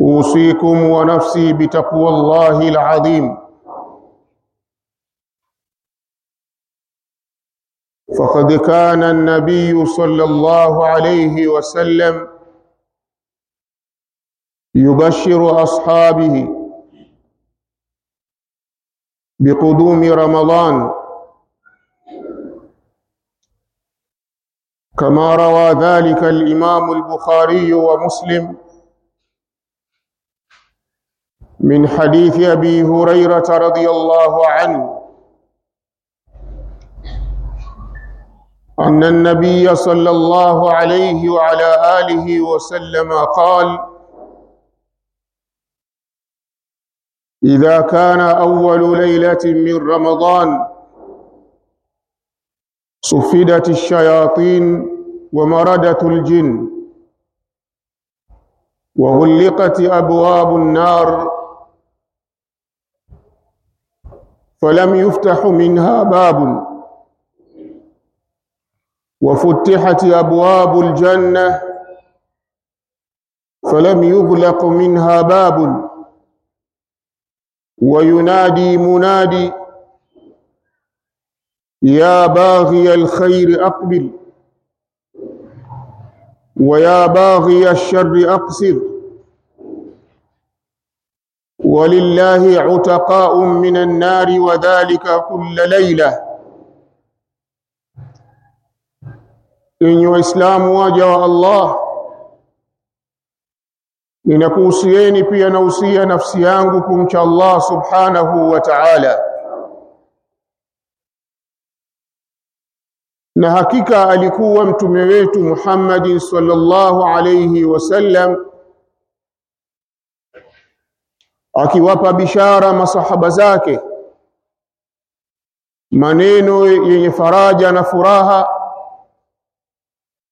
أوصيكم ونفسي بتقوى الله العظيم. فقد كان النبي صلى الله عليه وسلم يبشر أصحابه بقدوم رمضان. كما روى ذلك الإمام البخاري ومسلم من حديث أبي هريرة رضي الله عنه أن النبي صلى الله عليه وعلى آله وسلم قال إذا كان أول ليلة من رمضان صفدت الشياطين ومردت الجن وغلقت أبواب النار فلم يفتح منها باب. وفتحت أبواب الجنة فلم يغلق منها باب. وينادي منادي يا باغي الخير أقبل ويا باغي الشر أقصر. ولله عتقاء من النار وذلك كل ليله enyi waislamu waja wa Allah ninakuhusieni pia nausia nafsi yangu kumcha Allah subhanahu wa ta'ala na hakika alikuwa mtume wetu Muhammad sallallahu alayhi wasallam akiwapa bishara masahaba zake. Maneno yenye faraja na furaha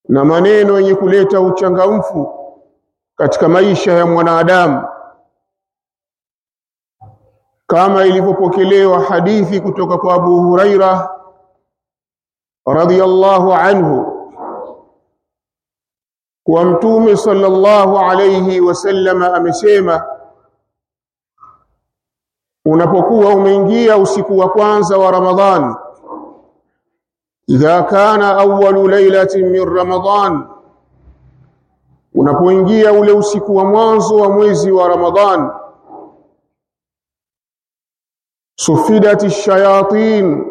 na maneno yenye kuleta uchangamfu katika maisha ya mwanadamu. Kama ilivyopokelewa hadithi kutoka kwa Abu Huraira radhiyallahu anhu kwa mtume sallallahu alayhi wasallam amesema unapokuwa umeingia usiku wa kwanza wa Ramadhani idha kana awwalu lailatin min Ramadhan unapoingia ule usiku wa mwanzo wa mwezi wa Ramadhan sufidati shayatin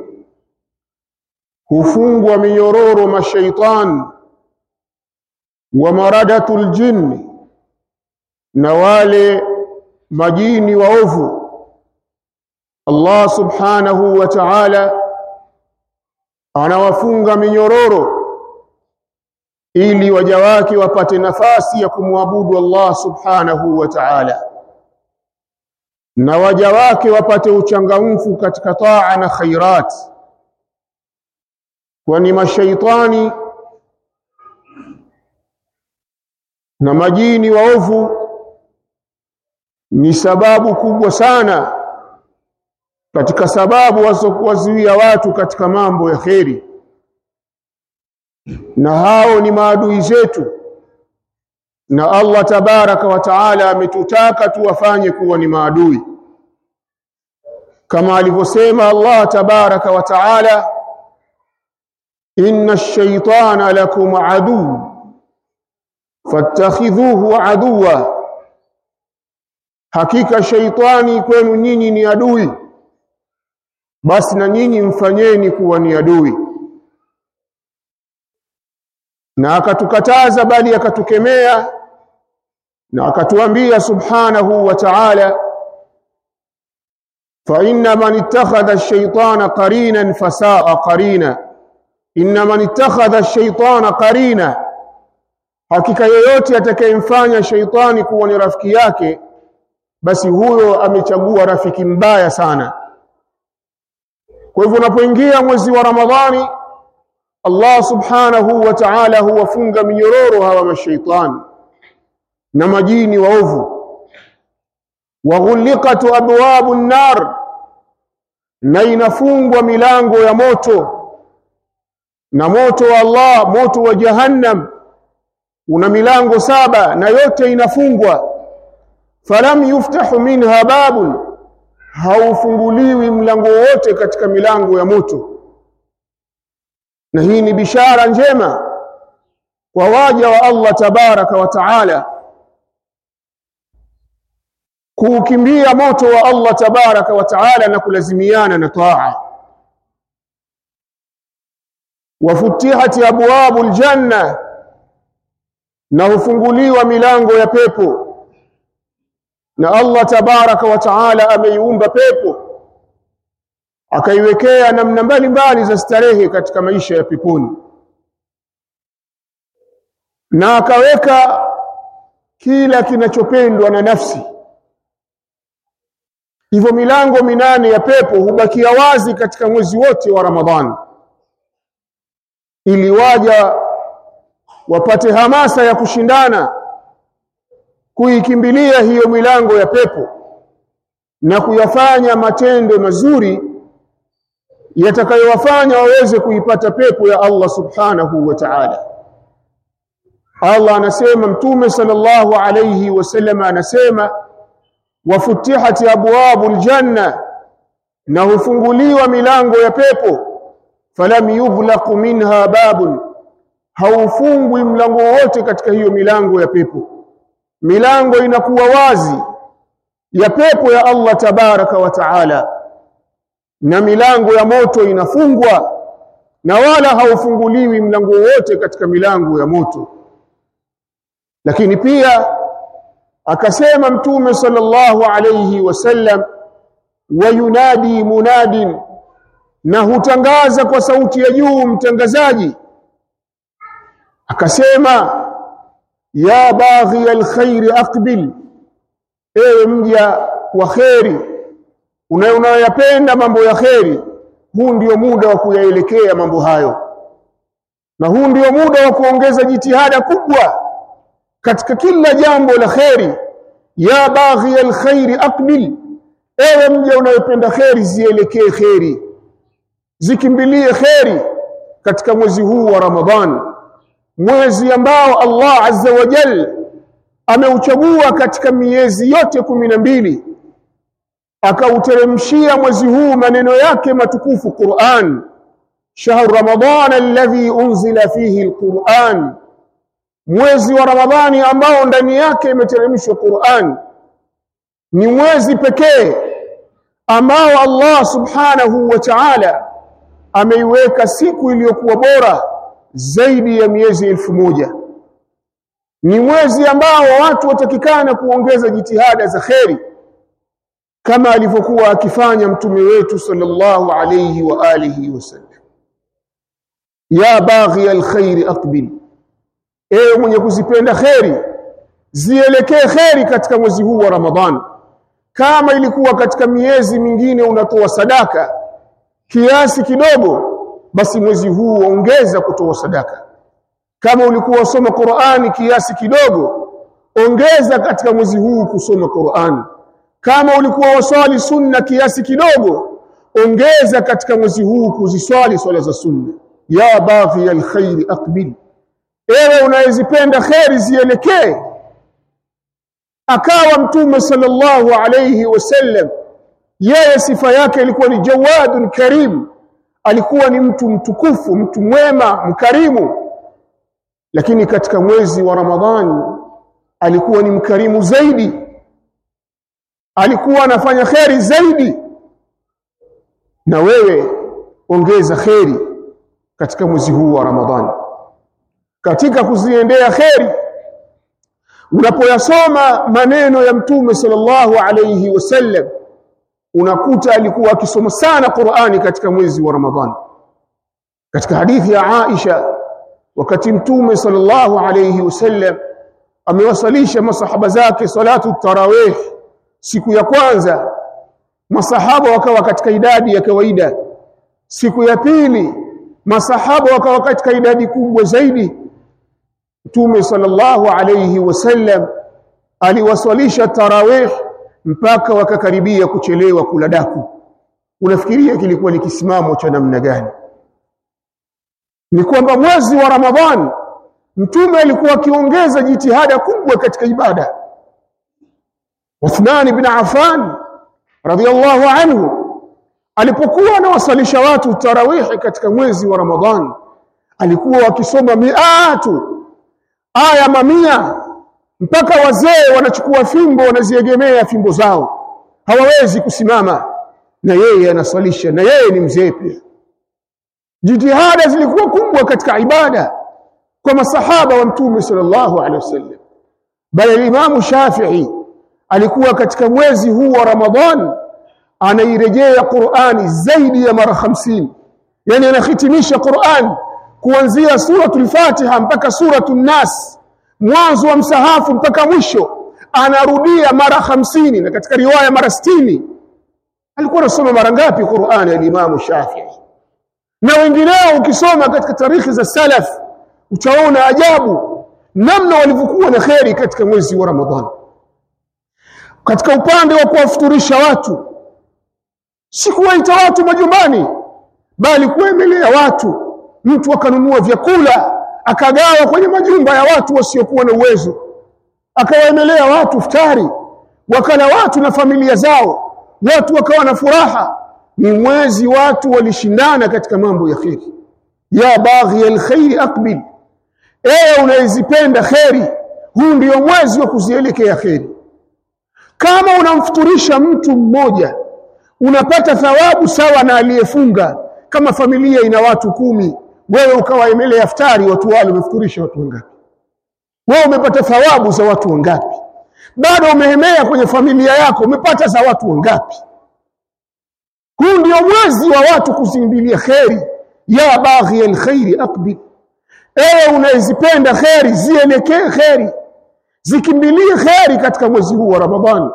hufungwa minyororo mashaitan wa maradatul jinni na wale majini waovu Allah subhanahu wa ta'ala anawafunga minyororo ili waja wake wapate nafasi ya kumwabudu Allah subhanahu wa ta'ala. Na waja wake wapate uchangamfu katika taa na khairat. Kwani mashaitani na majini waovu ni sababu kubwa sana katika sababu wazokuwazuia watu katika mambo ya kheri. Na hao ni maadui zetu. Na Allah tabaraka wa taala ametutaka tuwafanye kuwa ni maadui. Kama alivyosema Allah tabaraka wa taala inna ash-shaytana lakum adu fattakhidhuhu aduwa hakika shaitani kwenu nyinyi ni adui basi na nyinyi mfanyeni kuwa ni adui. Na akatukataza bali akatukemea na akatuambia subhanahu wa ta'ala fa inna man ittakhadha ash-shaytana qarinan fasaa qarina. Inna man ittakhadha ash-shaytana qarina. Hakika yoyote atakayemfanya shaitani kuwa ni rafiki yake basi huyo amechagua rafiki mbaya sana kwa hivyo unapoingia mwezi wa Ramadhani Allah subhanahu wa ta'ala huwafunga minyororo hawa mashaitani na majini waovu. Waghuliqat abwabu nar na inafungwa milango ya moto na moto wa Allah moto wa jahannam una milango saba na yote inafungwa. Falam yuftahu minha babun haufunguliwi mlango wote katika milango ya moto na hii ni bishara njema kwa waja wa Allah tabaraka wa taala kuukimbia moto wa Allah tabaraka wa taala na kulazimiana na taa. Wafutihati abwabu janna na hufunguliwa milango ya pepo na Allah tabaraka wa taala ameiumba pepo akaiwekea namna mbalimbali za starehe katika maisha ya peponi. Na akaweka kila kinachopendwa na nafsi. Hivyo milango minane ya pepo hubakia wazi katika mwezi wote wa Ramadhani ili waja wapate hamasa ya kushindana kuikimbilia hiyo milango ya pepo na kuyafanya matendo mazuri yatakayowafanya waweze kuipata pepo ya Allah subhanahu wa ta'ala. Allah anasema mtume sallallahu alayhi wasallam anasema wafutihati abwabul janna na hufunguliwa milango ya pepo falam yughlaq minha babun haufungwi mlango wote katika hiyo milango ya pepo milango inakuwa wazi ya pepo ya Allah tabaraka wa taala na milango ya moto inafungwa na wala haufunguliwi mlango wote katika milango ya moto. Lakini pia akasema mtume sallallahu alayhi wasallam wayunadi munadin na hutangaza kwa sauti ya juu mtangazaji. Akasema ya baghi alkhair aqbil. Ewe mja wa kheri unayoyapenda mambo ya kheri huu ndio muda wa kuyaelekea mambo hayo. Na huu ndio muda wa kuongeza jitihada kubwa katika kila jambo la kheri. Ya baghi alkhair aqbil. Ewe mja unayopenda kheri zielekee kheri. Zikimbilie kheri katika mwezi huu wa Ramadhani mwezi ambao Allah azza wa jalla ameuchagua katika miezi yote kumi na mbili akauteremshia mwezi huu maneno yake matukufu Qur'an shahru ramadan alladhi unzila fihi alquran mwezi wa ramadhani ambao ndani yake imeteremshwa Qur'an. Ni mwezi pekee ambao Allah subhanahu wa ta'ala ameiweka siku iliyokuwa bora zaidi ya miezi elfu moja. Ni mwezi ambao watu watakikana kuongeza jitihada za kheri kama alivyokuwa akifanya mtume wetu sallallahu alayhi wa alihi wasallam ya baghi alkhair aqbil ewe mwenye kuzipenda kheri zielekee kheri katika mwezi huu wa ramadhani kama ilikuwa katika miezi mingine unatoa sadaka kiasi kidogo basi mwezi huu ongeza kutoa sadaka. Kama ulikuwa usoma Qur'ani kiasi kidogo ongeza katika mwezi huu kusoma Qur'ani kama ulikuwa waswali sunna kiasi kidogo ongeza katika mwezi huu kuziswali swala za sunna. Ya baghi alkhair aqbil. Ewe unayezipenda khairi zielekee. Akawa mtume sallallahu alayhi wasallam yeye sifa yake ilikuwa ni jawadun karim alikuwa ni mtu mtukufu mtu mwema mkarimu. Lakini katika mwezi wa ramadhani alikuwa ni mkarimu zaidi. Alikuwa anafanya kheri zaidi. Na wewe ongeza kheri katika mwezi huu wa ramadhani. Katika kuziendea kheri unapoyasoma maneno ya mtume sallallahu alayhi wasallam unakuta alikuwa akisoma sana Qur'ani katika mwezi wa Ramadhani katika hadithi ya Aisha wakati mtume sallallahu alayhi wasallam amewasalisha masahaba zake salatu tarawih siku ya kwanza masahaba wakawa katika idadi ya kawaida. Siku ya pili masahaba wakawa katika idadi kubwa zaidi. Mtume sallallahu alayhi wasallam aliwasalisha tarawih mpaka wakakaribia kuchelewa kula daku. Unafikiria kilikuwa ni kisimamo cha namna gani? Ni kwamba mwezi wa ramadhani mtume alikuwa akiongeza jitihada kubwa katika ibada. Uthman ibn Affan radhiyallahu anhu alipokuwa anawasalisha watu tarawihi katika mwezi wa ramadhani alikuwa akisoma miatu aya mamia mpaka wazee wanachukua fimbo wanaziegemea fimbo zao. Hawawezi kusimama. Na yeye anaswalisha na yeye ni mzee pia. Jitihada zilikuwa kubwa katika ibada kwa masahaba wa mtume sallallahu alaihi wasallam. Bali Imam Shafi'i alikuwa katika mwezi huu wa Ramadhan anairejea Qur'ani zaidi ya mara 50 yani anahitimisha qurani kuanzia suratul Fatiha mpaka suratul Nas mwanzo wa msahafu mpaka mwisho anarudia mara hamsini na katika riwaya mara sitini. Alikuwa anasoma mara ngapi Qur'ani al-Imam Shafi'i? Na wengineo ukisoma katika tarikhi za salaf utaona ajabu namna walivyokuwa na kheri katika mwezi wa Ramadhani katika upande wa kuwafuturisha watu si kuwaita watu majumbani bali kuemelea watu. Mtu akanunua vyakula akagawa kwenye majumba ya watu wasiokuwa na uwezo akawaemelea watu futari wakala watu na familia zao watu wakawa na furaha. Ni mwezi watu walishindana katika mambo ya kheri. Ya baghi alkhairi aqbil ewe unaizipenda kheri huu ndio mwezi wa kuzielekea kheri. Kama unamfuturisha mtu mmoja unapata thawabu sawa na aliyefunga kama familia ina watu kumi wewe ukawa imele yaftari watu wale umefukurisha watu wangapi? Wewe umepata thawabu za watu wangapi? Bado umehemea kwenye familia yako umepata za watu wangapi? Huu ndio mwezi wa watu kuzimbilia kheri. Ya baghi alkhairi aqbil. Ewe unayezipenda kheri zielekee kheri. Zikimbilie kheri katika mwezi huu wa ramadhani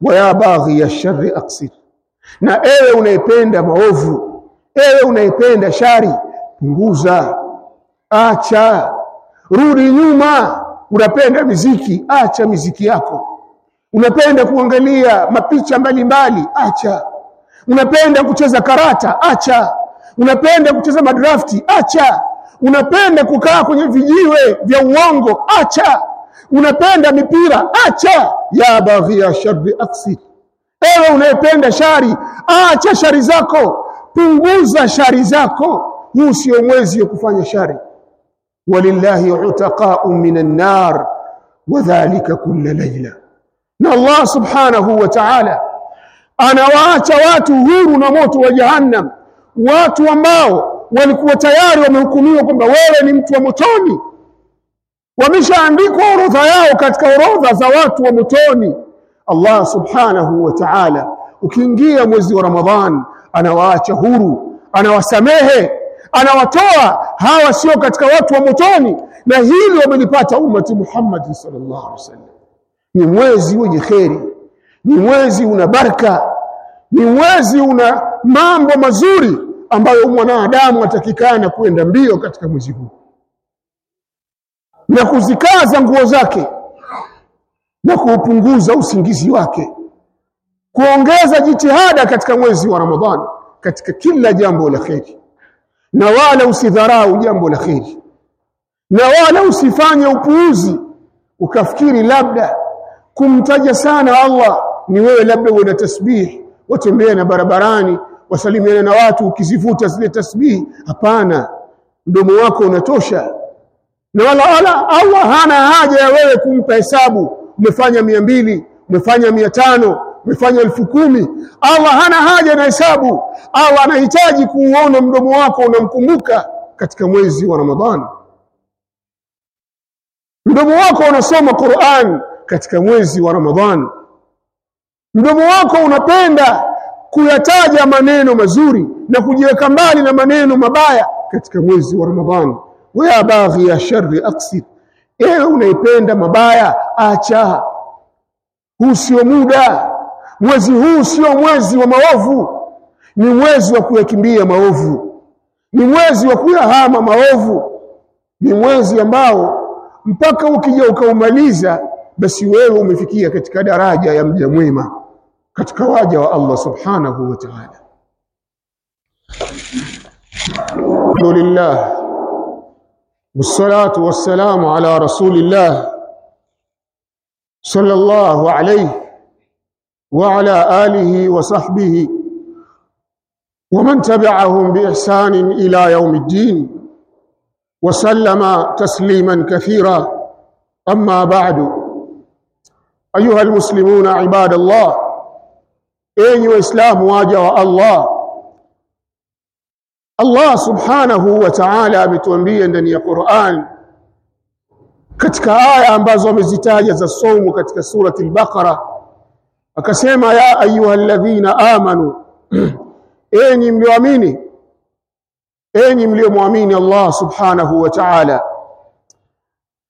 wa ya baghi ya shari aqsir na ewe unayependa maovu. Ewe unayependa shari punguza. Acha. Rudi nyuma. Unapenda miziki? Acha miziki yako. Unapenda kuangalia mapicha mbalimbali? Acha. Unapenda kucheza karata? Acha. Unapenda kucheza madrafti? Acha. Unapenda kukaa kwenye vijiwe vya uongo? Acha. Unapenda mipira? Acha. Ya baghia sharri aksi, ewe unayependa shari acha shari zako. Punguza shari zako huu sio mwezi wa kufanya shari. Walillahi utaqa'u minan nar wadhālika kulla layla. Na Allah subhanahu wa ta'ala anawaacha watu huru na moto wa jahannam. Watu ambao walikuwa tayari wamehukumiwa kwamba wewe ni mtu wa motoni. Wameshaandikwa orodha yao katika orodha za watu wa motoni. Allah subhanahu wa ta'ala ukiingia mwezi wa Ramadhan anawaacha huru anawasamehe anawatoa hawa sio katika watu wa motoni. Na hili wamelipata ummati Muhammad sallallahu alaihi wasallam. Ni mwezi wenye kheri ni mwezi una baraka ni mwezi una mambo mazuri ambayo mwanadamu atakikana kwenda mbio katika mwezi huu. Na kuzikaza nguo zake na kuupunguza usingizi wake. Kuongeza jitihada katika mwezi wa Ramadhani katika kila jambo la kheri na wala usidharau jambo la kheri. Na wala usifanye upuuzi ukafikiri labda kumtaja sana Allah ni wewe labda uwe na tasbih watembea na barabarani wasalimiana na watu ukizivuta zile tasbih hapana. Mdomo wako unatosha. Na wala, wala Allah hana haja ya wewe kumpa hesabu. Umefanya mia mbili umefanya mia tano umefanya elfu kumi. Allah hana haja na hesabu. Allah anahitaji kuuona mdomo wako unamkumbuka katika mwezi wa Ramadhani. Mdomo wako unasoma Qur'an katika mwezi wa Ramadhani. Mdomo wako unapenda kuyataja maneno mazuri na kujiweka mbali na maneno mabaya katika mwezi wa Ramadhani. Wa baghi ya sharri aqsid. Ewe unaipenda mabaya acha. Huu sio muda mwezi huu sio mwezi wa maovu ni mwezi wa kuyakimbia maovu ni mwezi wa kuyahama maovu ni mwezi ambao mpaka ukija ukaumaliza basi wewe umefikia katika daraja ya mja mwema katika waja wa Allah subhanahu wa ta'ala alhamdulillah والصلاه والسلام على رسول الله صلى الله عليه وعلى آله وصحبه ومن تبعهم بإحسان إلى يوم الدين وسلم تسليما كثيرا. أما بعد أيها المسلمون عباد الله أي إسلام واجه الله الله سبحانه وتعالى بتنبيه عندني القرآن. ketika aya ambazo amezitaja za somo katika surati akasema ya ayyuhalladhina amanu enyi mlioamini enyi mliomwamini Allah subhanahu wa ta'ala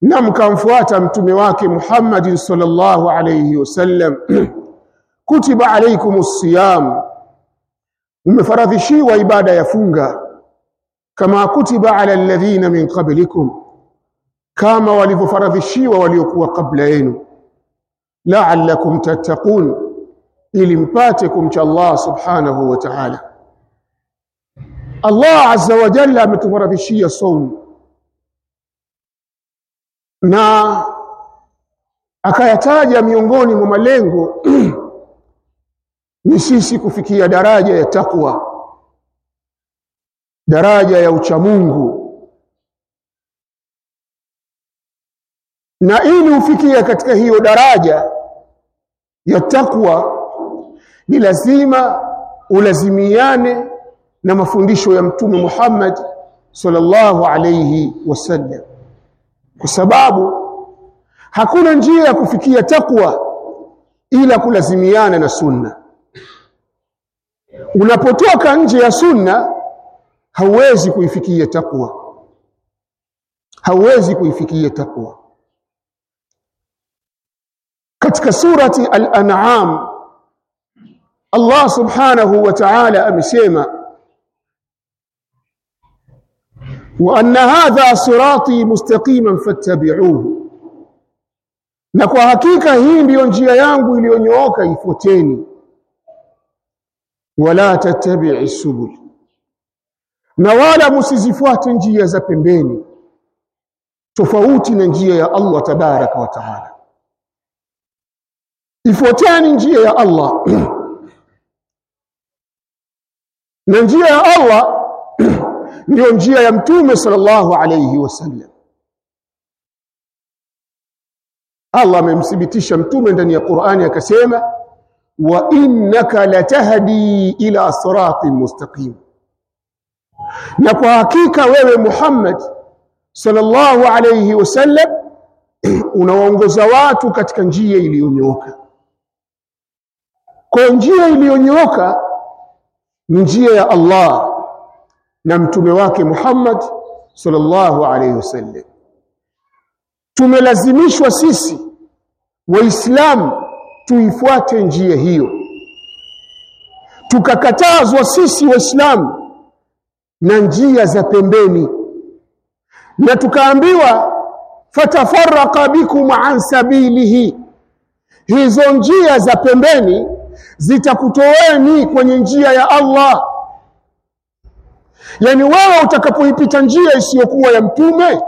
na mkamfuata mtume wake Muhammad sallallahu alayhi wasallam kutiba alaykumus siyam umefaradhishiwa ibada ya funga kama kutiba ala alladhina min qablikum kama walivyofaradhishiwa waliokuwa kabla yenu la'allakum tattaqun ili mpate kumcha Allah subhanahu wa ta'ala. Allah azza wa jalla ametufaradhishia saum. Na akayataja miongoni mwa malengo ni sisi kufikia daraja ya takwa daraja ya uchamungu. Na ili ufikie katika hiyo daraja ya takwa. Ni lazima ulazimiane na mafundisho ya mtume Muhammad sallallahu alayhi wasallam. Kwa sababu hakuna njia ya kufikia takwa ila kulazimiana na sunna. Unapotoka nje ya sunna hauwezi kuifikia takwa. Hauwezi kuifikia takwa katika surati al-an'am Allah subhanahu wa ta'ala amesema wa anna hadha sirati mustaqiman fattabi'uhu na kwa hakika hii ndiyo njia yangu iliyonyooka ifuateni wala tattabi'i subul na wala msizifuate njia za pembeni tofauti na njia ya Allah tabaraka wa taala ifuateni njia ya Allah. Na njia ya Allah ndiyo njia ya mtume sallallahu alayhi wasallam. Allah amemthibitisha mtume ndani ya Qur'ani akasema wa innaka latahdi ila siratin mustaqim. Na kwa hakika wewe Muhammad sallallahu alayhi wasallam unawaongoza watu katika njia iliyonyooka kwa njia iliyonyooka njia ya Allah na mtume wake Muhammad sallallahu alayhi wasallam. Tumelazimishwa sisi waislamu tuifuate njia hiyo. Tukakatazwa sisi waislamu na njia za pembeni. Na tukaambiwa fatafaraka bikum an sabilihi. Hizo njia za pembeni zitakutoeni kwenye njia ya Allah. Yani wewe utakapoipita njia isiyokuwa ya mtume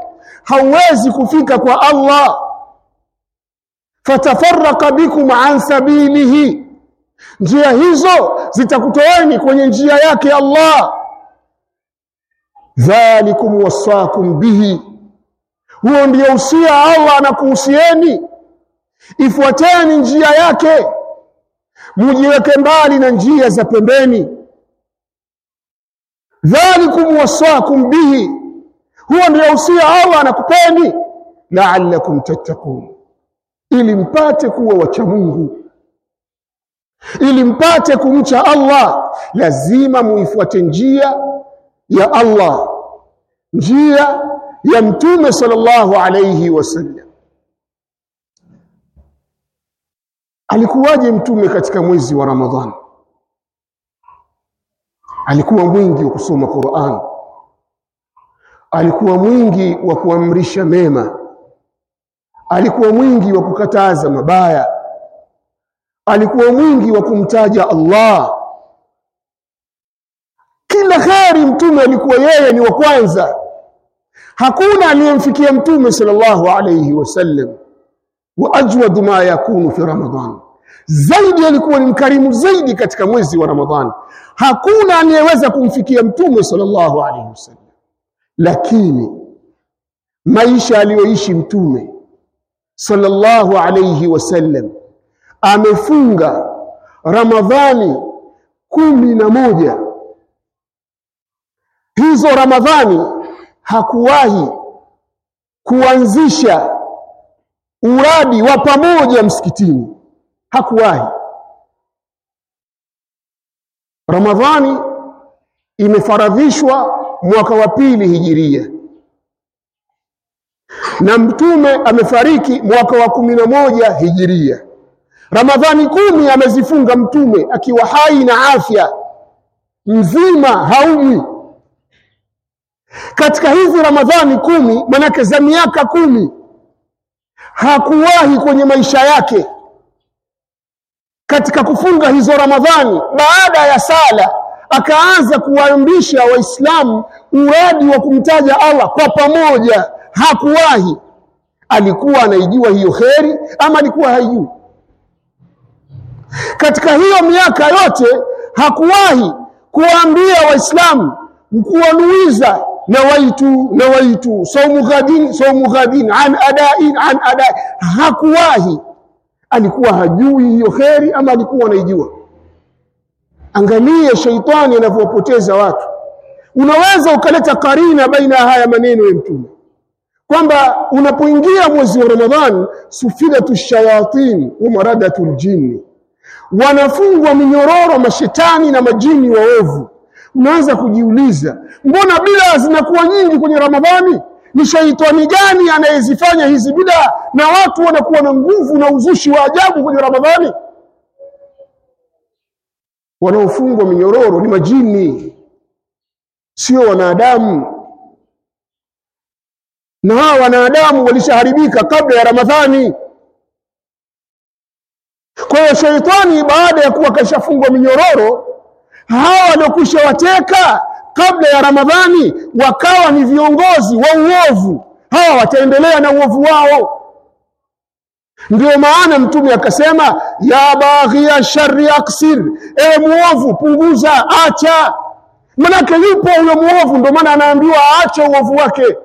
hauwezi kufika kwa Allah. Fatafarraqa bikum an sabilihi. Njia hizo zitakutoeni kwenye njia yake Allah. Dhalikum wasakum bihi. Huo ndio usia Allah anakuhusieni. Ifuateni njia yake mujiweke mbali na njia za pembeni. Dhalikum wasakum bihi. Huo ndio usia Allah anakupeni la'allakum tattaqun. Ili mpate kuwa wacha Mungu. Ili mpate kumcha Allah. Lazima muifuate njia ya Allah. Njia ya mtume sallallahu alayhi wasallam alikuwaje mtume katika mwezi wa Ramadhani? Alikuwa mwingi wa kusoma Qur'an. Alikuwa mwingi wa kuamrisha mema. Alikuwa mwingi wa kukataza mabaya. Alikuwa mwingi wa kumtaja Allah. Kila kheri mtume alikuwa yeye ni wa kwanza. Hakuna aliyemfikia mtume sallallahu alayhi wasallam wa ajwadu ma yakunu fi ramadhan zaidi alikuwa ni mkarimu zaidi katika mwezi wa Ramadhani. hakuna anayeweza kumfikia mtume sallallahu alaihi wasallam. Lakini maisha aliyoishi mtume sallallahu alaihi wasallam amefunga ramadhani kumi na moja. Hizo ramadhani hakuwahi kuanzisha uradi wa pamoja msikitini. Hakuwahi. Ramadhani imefaradhishwa mwaka wa pili hijiria. Na mtume amefariki mwaka wa kumi na moja hijiria. Ramadhani kumi amezifunga mtume akiwa hai na afya mzima haumi. Katika hizi ramadhani kumi manake za miaka kumi hakuwahi kwenye maisha yake katika kufunga hizo ramadhani. Baada ya sala akaanza kuwaambisha waislamu uradi wa kumtaja Allah kwa pamoja. Hakuwahi. Alikuwa anaijua hiyo kheri ama alikuwa haijui? Katika hiyo miaka yote hakuwahi kuwaambia waislamu kuwanuiza nawaitu nawaitu. Saumu ghadin saumu ghadin. An adain an adai hakuwahi. Alikuwa hajui hiyo kheri ama alikuwa anaijua. Angalia sheitani anavyopoteza watu. Unaweza ukaleta karina baina ya haya maneno ya mtume. Kwamba unapoingia mwezi wa Ramadhan sufidatu shayatin wa maradatu wanafungwa minyororo mashetani na majini waovu unaanza kujiuliza mbona bidaa zinakuwa nyingi kwenye Ramadhani? Ni shaitani gani anayezifanya hizi bidaa, na watu wanakuwa na nguvu na uzushi wa ajabu kwenye Ramadhani? Wanaofungwa minyororo ni majini sio wanadamu. Na hawa wanadamu walishaharibika kabla ya Ramadhani. Kwa hiyo shaitani baada ya kuwa kashafungwa minyororo hawa waliokwisha wateka kabla ya Ramadhani wakawa ni viongozi wa uovu. Hawa wataendelea na uovu wao. Ndio maana mtume akasema ya baghia shari aksir e muovu punguza acha. Manake yupo huyo muovu ndio maana anaambiwa aache uovu wake.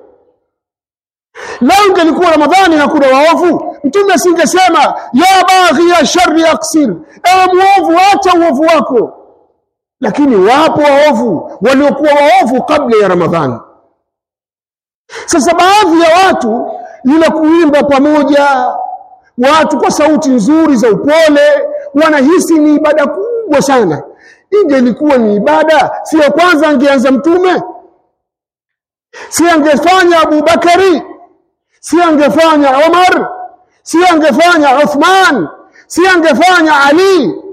Lau ingelikuwa ramadhani hakuna waovu mtume asingesema ya baghia shari aksir ewe muovu acha uovu wako lakini wapo waovu waliokuwa waovu kabla ya ramadhani. Sasa baadhi ya watu lina kuimba pamoja watu kwa sauti nzuri za upole wanahisi ni ibada kubwa sana. Ingelikuwa ni ibada si ya kwanza angeanza mtume? Si angefanya Abubakari si angefanya omar? Si angefanya Uthman? Si angefanya Ali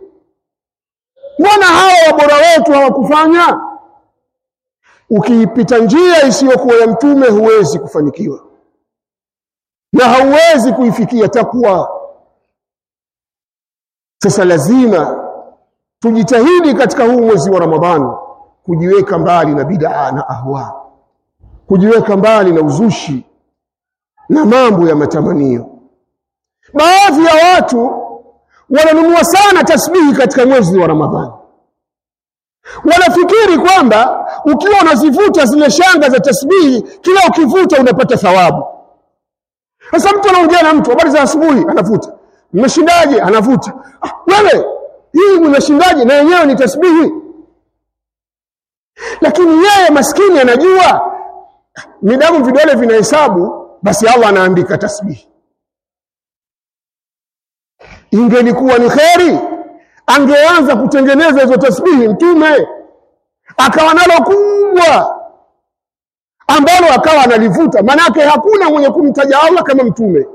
mbona hawa wabora wetu hawakufanya? Ukiipita njia isiyokuwa ya mtume huwezi kufanikiwa. Na hauwezi kuifikia takwa. Sasa lazima tujitahidi katika huu mwezi wa Ramadhani kujiweka mbali na bid'a na ahwa. Kujiweka mbali na uzushi na mambo ya matamanio. Baadhi ya watu wananunua sana tasbihi katika mwezi wa Ramadhani. Wanafikiri kwamba ukiwa unazivuta zile shanga za tasbihi kila ukivuta unapata thawabu. Sasa mtu anaongea na mtu habari za asubuhi? Anavuta. Mmeshindaje? Anavuta. Ah, wewe hii mmeshindaje? Na yenyewe ni tasbihi. Lakini yeye maskini anajua midamu vidole vinahesabu basi Allah anaandika tasbihi ingelikuwa ni kheri. Angeanza kutengeneza hizo tasbihi mtume. Akawa nalo kubwa ambalo akawa analivuta. Manake hakuna mwenye kumtaja Allah kama mtume.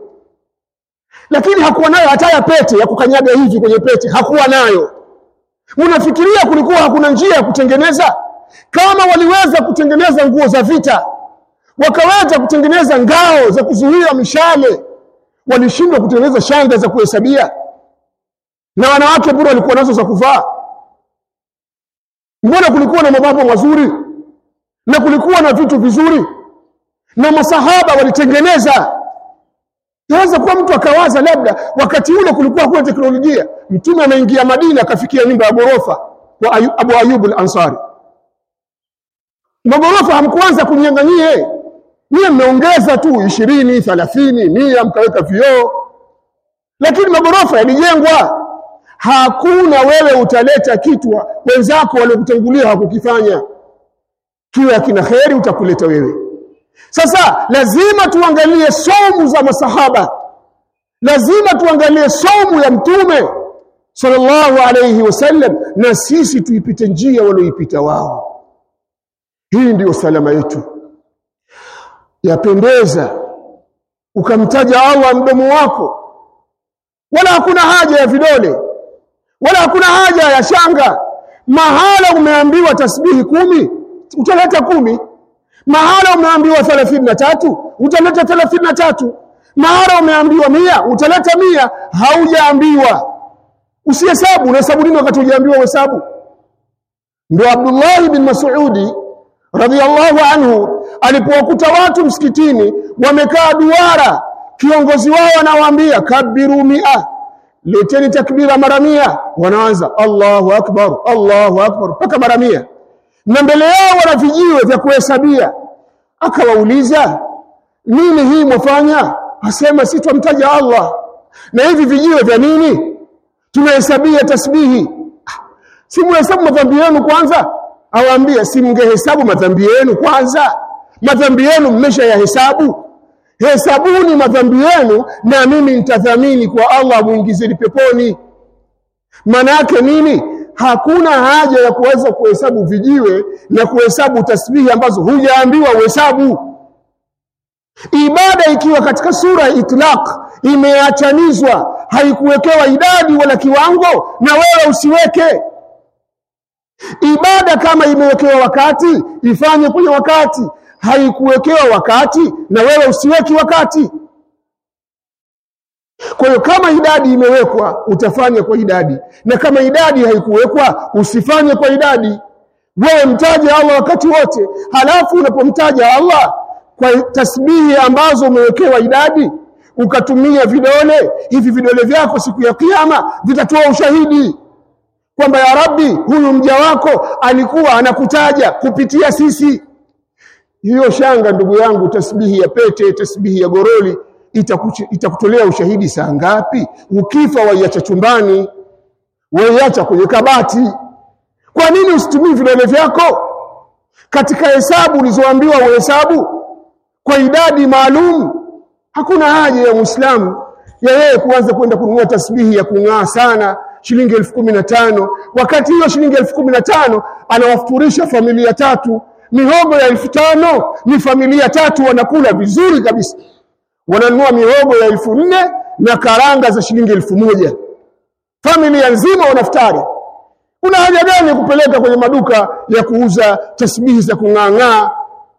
Lakini hakuwa nayo hata ya pete ya kukanyaga hivi kwenye pete. Hakuwa nayo. Unafikiria kulikuwa hakuna njia ya kutengeneza? Kama waliweza kutengeneza nguo za vita wakaweza kutengeneza ngao za kuzuia mishale walishindwa kutengeneza shanga za kuhesabia na wanawake bure walikuwa nazo za kuvaa mbona kulikuwa na mababu mazuri na kulikuwa na vitu vizuri na masahaba walitengeneza Naweza kuwa mtu akawaza labda wakati ule kulikuwa hakuna teknolojia. Mtume ameingia Madina akafikia nyumba ya ghorofa kwa Abu Ayyub al-Ansari. Magorofa hamkuanza kunyang'anyie. niye mmeongeza tu ishirini, thalathini, mia mkaweka vioo. Lakini maghorofa yalijengwa. Hakuna wewe utaleta kitu wenzako waliokutangulia hakukifanya Kiwe kina kheri utakuleta wewe. Sasa lazima tuangalie somu za masahaba, lazima tuangalie somu ya Mtume sallallahu alayhi wasallam, na sisi tuipite njia walioipita wao. Hii ndiyo salama yetu. Yapendeza ukamtaja Allah mdomo wako, wala hakuna haja ya vidole, wala hakuna haja ya shanga. Mahala umeambiwa tasbihi kumi, utaleta kumi. Mahala umeambiwa thelathini na tatu utaleta thelathini na tatu. Mahala umeambiwa mia utaleta mia. Haujaambiwa. Usihesabu unahesabu nini wakati hujaambiwa uhesabu? Ndo Abdullah bin Mas'udi radhiallahu anhu alipowakuta watu msikitini wamekaa duara kiongozi wao anawaambia kabiru mia leteni takbira mara mia. Wanaanza Allahu akbar Allahu akbar mpaka mara mia. Na mbele yao wana vijiwe vya kuhesabia. Akawauliza nini hii mwafanya? Asema si twamtaja Allah. Na hivi vijiwe vya nini? Tunahesabia tasbihi. Si mhesabu madhambi yenu kwanza? Awaambia si mngehesabu madhambi yenu kwanza. Madhambi yenu mmesha yahesabu hesabuni madhambi yenu na mimi nitadhamini kwa Allah muingizeni peponi maana yake nini hakuna haja ya kuweza kuhesabu vijiwe na kuhesabu tasbihi ambazo hujaambiwa uhesabu. Ibada ikiwa katika sura itlaq imeachanizwa, haikuwekewa idadi wala kiwango, na wewe usiweke. Ibada kama imewekewa wakati, ifanye kwenye wakati, haikuwekewa wakati, na wewe usiweki wakati. Kwa hiyo kama idadi imewekwa utafanya kwa idadi, na kama idadi haikuwekwa usifanye kwa idadi. Wewe mtaje Allah wakati wote, halafu unapomtaja Allah kwa tasbihi ambazo umewekewa idadi, ukatumia vidole hivi vidole vyako siku ya kiyama vitatoa ushahidi kwamba ya rabbi huyu mja wako alikuwa anakutaja kupitia sisi hiyo shanga ndugu yangu tasbihi ya pete tasbihi ya goroli itakutolea ushahidi saa ngapi? Ukifa waiacha chumbani waiacha kwenye kabati. Kwa nini usitumii vidole vyako? Katika hesabu ulizoambiwa uhesabu kwa idadi maalum hakuna haja ya muislamu ya yeye kuanza kwenda kununua tasbihi ya kung'aa sana shilingi elfu kumi na tano. Wakati hiyo shilingi elfu kumi na tano anawafuturisha familia tatu mihogo ya elfu tano ni familia tatu wanakula vizuri kabisa. Wananunua mihogo ya elfu nne na karanga za shilingi elfu moja. Familia nzima wanaftari kuna haja gani kupeleka kwenye maduka ya kuuza tasbihi za kung'aang'aa?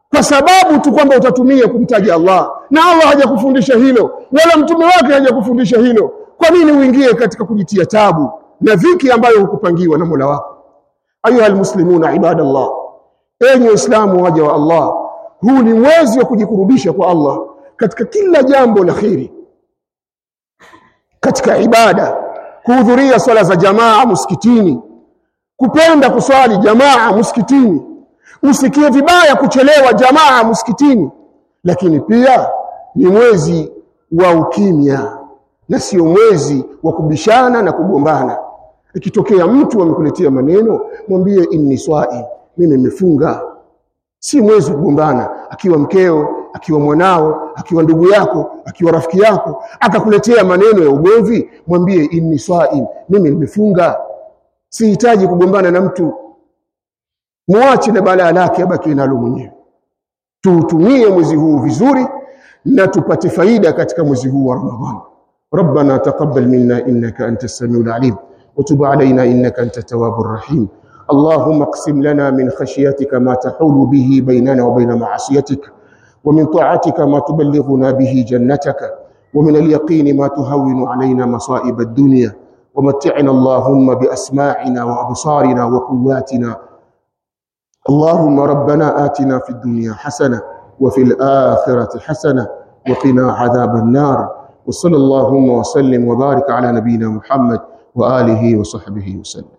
Kwa sababu tu kwamba utatumia kumtaja Allah. Na Allah hajakufundisha hilo wala mtume wake hajakufundisha hilo. Kwa nini uingie katika kujitia tabu na dhiki ambayo hukupangiwa na Mola wako? Ayuha almuslimuna ibadallah enyi waislamu waja wa Allah huu ni mwezi wa kujikurubisha kwa Allah katika kila jambo la khiri katika ibada kuhudhuria swala za jamaa msikitini kupenda kuswali jamaa msikitini usikie vibaya kuchelewa jamaa msikitini lakini pia ni mwezi wa ukimya na sio mwezi wa kubishana na kugombana. Ikitokea mtu amekuletea maneno mwambie inni swai mimi nimefunga si mwezi kugombana akiwa mkeo akiwa mwanao akiwa ndugu yako akiwa rafiki yako akakuletea maneno ya ugomvi mwambie inni swai mimi nimefunga sihitaji kugombana na mtu muache na balaa lake abaki nalo mwenyewe tuutumie mwezi huu vizuri na tupate faida katika mwezi huu wa Ramadhani ربنا تقبل منا إنك أنت السميع العليم وتب علينا إنك أنت التواب الرحيم اللهم اقسم لنا من خشيتك ما تحول به بيننا وبين معصيتك ومن طاعتك ما تبلغنا به جنتك ومن اليقين ما تهون علينا مصائب الدنيا. ومتعنا اللهم بأسماعنا وأبصارنا وقواتنا. اللهم ربنا آتنا في الدنيا حسنة وفي الآخرة حسنة وقنا عذاب النار. وصلى اللهم وسلم وبارك على نبينا محمد وآله وصحبه وسلم.